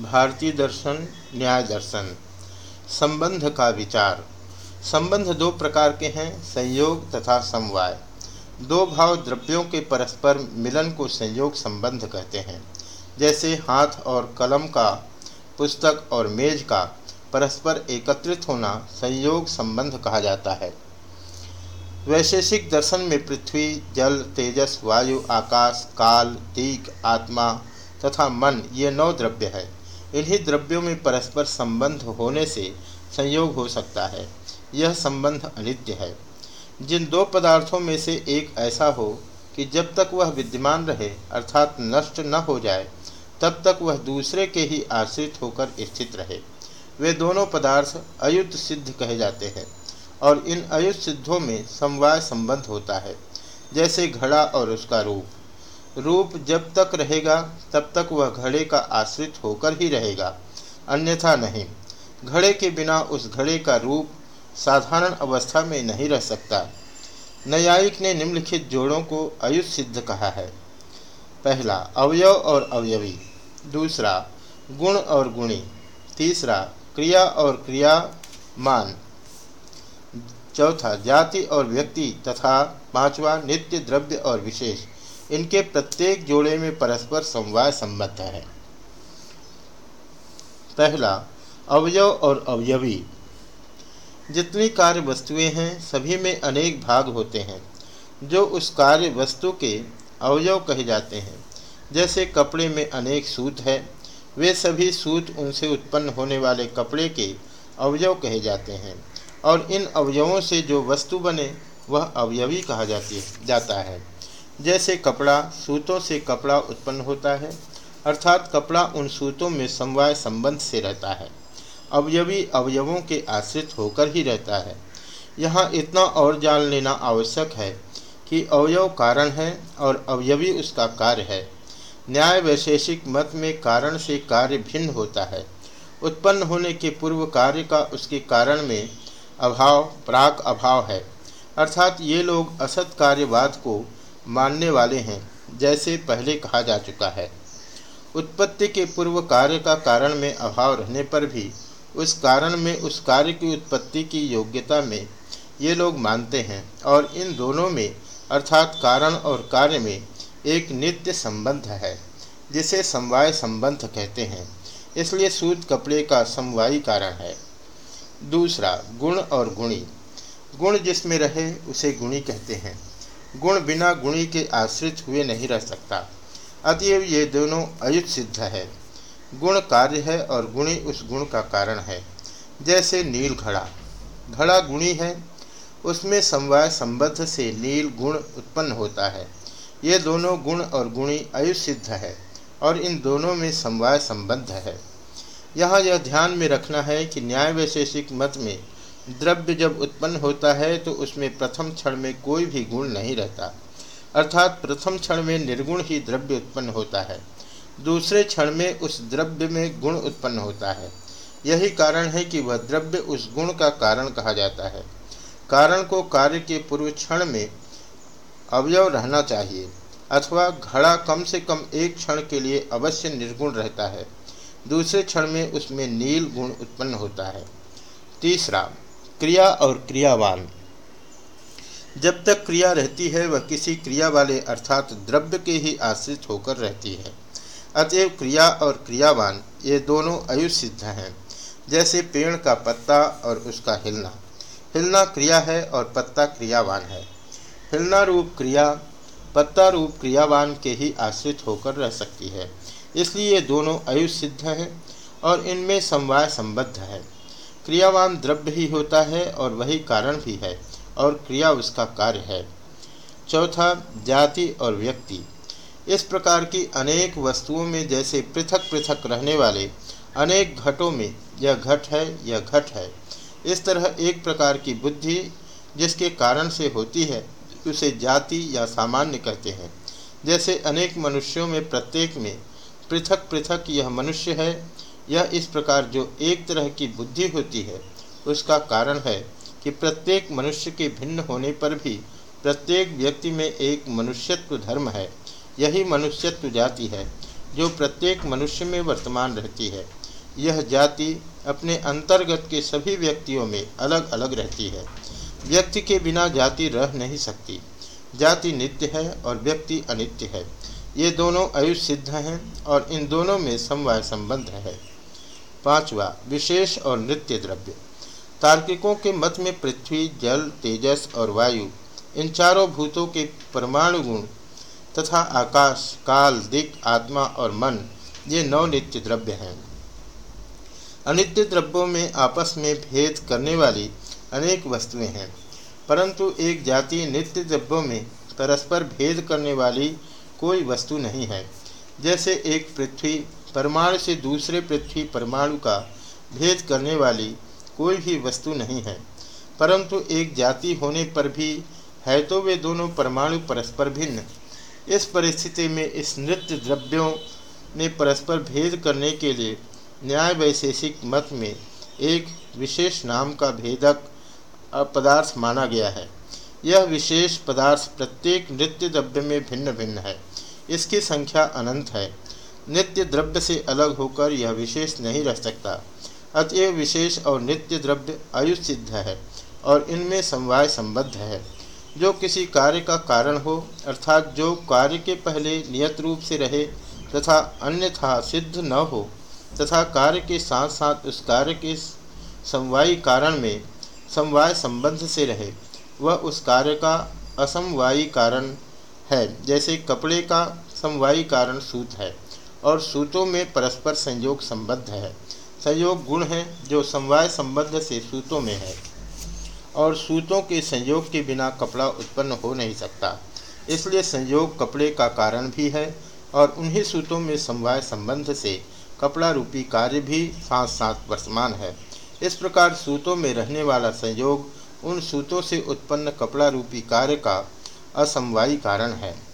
भारतीय दर्शन, न्याय दर्शन। संबंध का विचार। संबंध दो प्रकार के हैं, संयोग तथा समवाय। दो भाव द्रव्यों के परस्पर मिलन को संयोग संबंध कहते हैं। जैसे हाथ और कलम का, पुस्तक और मेज का परस्पर एकत्रित होना संयोग संबंध कहा जाता है। वैशेषिक दर्शन में पृथ्वी, जल, तेजस, वायु, आकाश, काल तीक आत्मा तथा मन, ये नौ द्रव्य है। इन्हीं द्रव्यों में परस्पर संबंध होने से संयोग हो सकता है। यह संबंध अनित्य है। जिन दो पदार्थों में से एक ऐसा हो कि जब तक वह विद्यमान रहे, अर्थात नष्ट न हो जाए, तब तक वह दूसरे के ही आश्रित होकर स्थित रहे। वे दोनों पदार्थ अयुत सिद्ध कहे जाते हैं और इन अयुत सिद्धों में समवाय संबंध होता है, जैसे घड़ा और उसका रूप। रूप जब तक रहेगा, तब तक वह घड़े का आश्रित होकर ही रहेगा। अन्यथा नहीं, घड़े के बिना उस घड़े का रूप साधारण अवस्था में नहीं रह सकता। न्यायिक ने निम्नलिखित जोड़ों को अयुत सिद्ध कहा है। पहला, अवयव और अवयवी। दूसरा, गुण और गुणी। तीसरा, क्रिया और क्रियामान। चौथा, जाति और व्यक्ति तथा पांचवा, नित्य, द्रव्य और विशेष। इनके प्रत्येक जोड़े में परस्पर समवाय संबद्ध है। पहला, अवयव और अवयवी। जितनी कार्य वस्तुएँ हैं, सभी में अनेक भाग होते हैं, जो उस कार्य वस्तु के अवयव कहे जाते हैं। जैसे कपड़े में अनेक सूत है, वे सभी सूत उनसे उत्पन्न होने वाले कपड़े के अवयव कहे जाते हैं, और इन अवयवों से जो वस्तु बने, वह अवयवी कहा जाती, जाता है। जैसे कपड़ा सूतों से कपड़ा उत्पन्न होता है, अर्थात कपड़ा उन सूतों में समवाय संबंध से रहता है। अवयवी अवयवों के आश्रित होकर ही रहता है। यहाँ इतना और जान लेना आवश्यक है कि अवयव कारण है और अवयवी उसका कार्य है। न्याय वैशेषिक मत में कारण से कार्य भिन्न होता है। उत्पन्न होने के पूर्व कार्य का उसके कारण में अभाव, प्राक अभाव है। अर्थात ये लोग असत कार्यवाद को मानने वाले हैं, जैसे पहले कहा जा चुका है। उत्पत्ति के पूर्व कार्य का कारण में अभाव रहने पर भी, उस कारण में उस कार्य की उत्पत्ति की योग्यता में ये लोग मानते हैं और इन दोनों में, अर्थात कारण और कार्य में, एक नित्य संबंध है, जिसे समवाय संबंध कहते हैं। इसलिए सूत कपड़े का समवायी कारण है। दूसरा, गुण और गुणी। गुण जिसमें रहे, उसे गुणी कहते हैं। गुण बिना गुणी के आश्रित हुए नहीं रह सकता। अतएव ये दोनों अयुत सिद्ध है। गुण कार्य है और गुणी उस गुण का कारण है। जैसे नील घड़ा। घड़ा गुणी है। उसमें समवाय संबद्ध से नील गुण उत्पन्न होता है। ये दोनों गुण और गुणी अयुत सिद्ध है और इन दोनों में समवाय संबद्ध है। यहाँ यह ध्यान में रखना है कि न्याय वैशेषिक मत में द्रव्य जब उत्पन्न होता है तो उसमें प्रथम क्षण में कोई भी गुण नहीं रहता। अर्थात प्रथम क्षण में निर्गुण ही द्रव्य उत्पन्न होता है। दूसरे क्षण में उस द्रव्य में गुण उत्पन्न होता है। यही कारण है कि वह द्रव्य उस गुण का कारण कहा जाता है। कारण को कार्य के पूर्व क्षण में अवयव रहना चाहिए, अथवा घड़ा कम से कम एक क्षण के लिए अवश्य निर्गुण रहता है। दूसरे क्षण में उसमें नील गुण उत्पन्न होता है। तीसरा क्रिया और क्रियावान। जब तक क्रिया रहती है, वह किसी क्रिया वाले अर्थात द्रव्य के ही आश्रित होकर रहती है। अतएव क्रिया और क्रियावान, ये दोनों अयुष सिद्ध हैं। जैसे पेड़ का पत्ता और उसका हिलना। हिलना क्रिया है और पत्ता क्रियावान है। हिलना रूप क्रिया, पत्ता रूप क्रियावान के ही आश्रित होकर रह सकती है। इसलिए ये दोनों आयुष सिद्ध हैं और इनमें समवाय संबद्ध है। क्रियावान द्रव्य ही होता है और वही कारण भी है, और क्रिया उसका कार्य है। चौथा, जाति और व्यक्ति। इस प्रकार की अनेक वस्तुओं में जैसे पृथक पृथक रहने वाले अनेक घटों में यह घट है, यह घट है। इस तरह एक प्रकार की बुद्धि जिसके कारण से होती है, उसे जाति या सामान्य कहते हैं। जैसे अनेक मनुष्यों में प्रत्येक में पृथक पृथक यह मनुष्य है यह इस प्रकार जो एक तरह की बुद्धि होती है, उसका कारण है कि प्रत्येक मनुष्य के भिन्न होने पर भी प्रत्येक व्यक्ति में एक मनुष्यत्व धर्म है। यही मनुष्यत्व जाति है, जो प्रत्येक मनुष्य में वर्तमान रहती है। यह जाति अपने अंतर्गत के सभी व्यक्तियों में अलग अलग रहती है। व्यक्ति के बिना जाति रह नहीं सकती। जाति नित्य है और व्यक्ति अनित्य है। ये दोनों आयुष सिद्ध हैं और इन दोनों में समवाय संबंध है। पांचवा, विशेष और नित्य द्रव्य। तार्किकों के मत में पृथ्वी, जल, तेजस और वायु, इन चारों भूतों के परमाणु गुण तथा आकाश, काल दिक आत्मा और मन, ये नौ नित्य द्रव्य हैं। अनित्य द्रव्यों में आपस में भेद करने वाली अनेक वस्तुएँ हैं, परंतु एक जाति नित्य द्रव्यों में परस्पर भेद करने वाली कोई वस्तु नहीं है। जैसे एक पृथ्वी परमाणु से दूसरे पृथ्वी परमाणु का भेद करने वाली कोई भी वस्तु नहीं है। परंतु एक जाति होने पर भी है तो वे दोनों परमाणु परस्पर भिन्न। इस परिस्थिति में इस नृत्य द्रव्यों में परस्पर भेद करने के लिए न्याय वैशेषिक मत में एक विशेष नाम का भेदक पदार्थ माना गया है। यह विशेष पदार्थ प्रत्येक नृत्य द्रव्य में भिन्न भिन्न है। इसकी संख्या अनंत है। नित्य द्रव्य से अलग होकर यह विशेष नहीं रह सकता। अतएव विशेष और नित्य द्रव्य आयुष सिद्ध है और इनमें समवाय संबद्ध है। जो किसी कार्य का कारण हो, अर्थात जो कार्य के पहले नियत रूप से रहे तथा अन्यथा सिद्ध न हो तथा कार्य के साथ साथ उस कार्य के समवायी कारण में समवाय संबंध से रहे, वह उस कार्य का असमवायी कारण है, जैसे कपड़े का समवायी कारण सूत है। और सूतों में परस्पर संयोग संबद्ध है। संयोग गुण है, जो समवाय संबंध से सूतों में है। और सूतों के संयोग के बिना कपड़ा उत्पन्न हो नहीं सकता। इसलिए संयोग कपड़े का कारण भी है और उन्हीं सूतों में समवाय संबंध से कपड़ा रूपी कार्य भी साथ साथ वर्तमान है। इस प्रकार सूतों में रहने वाला संयोग उन सूतों से उत्पन्न कपड़ा रूपी कार्य का असमवायी कारण है।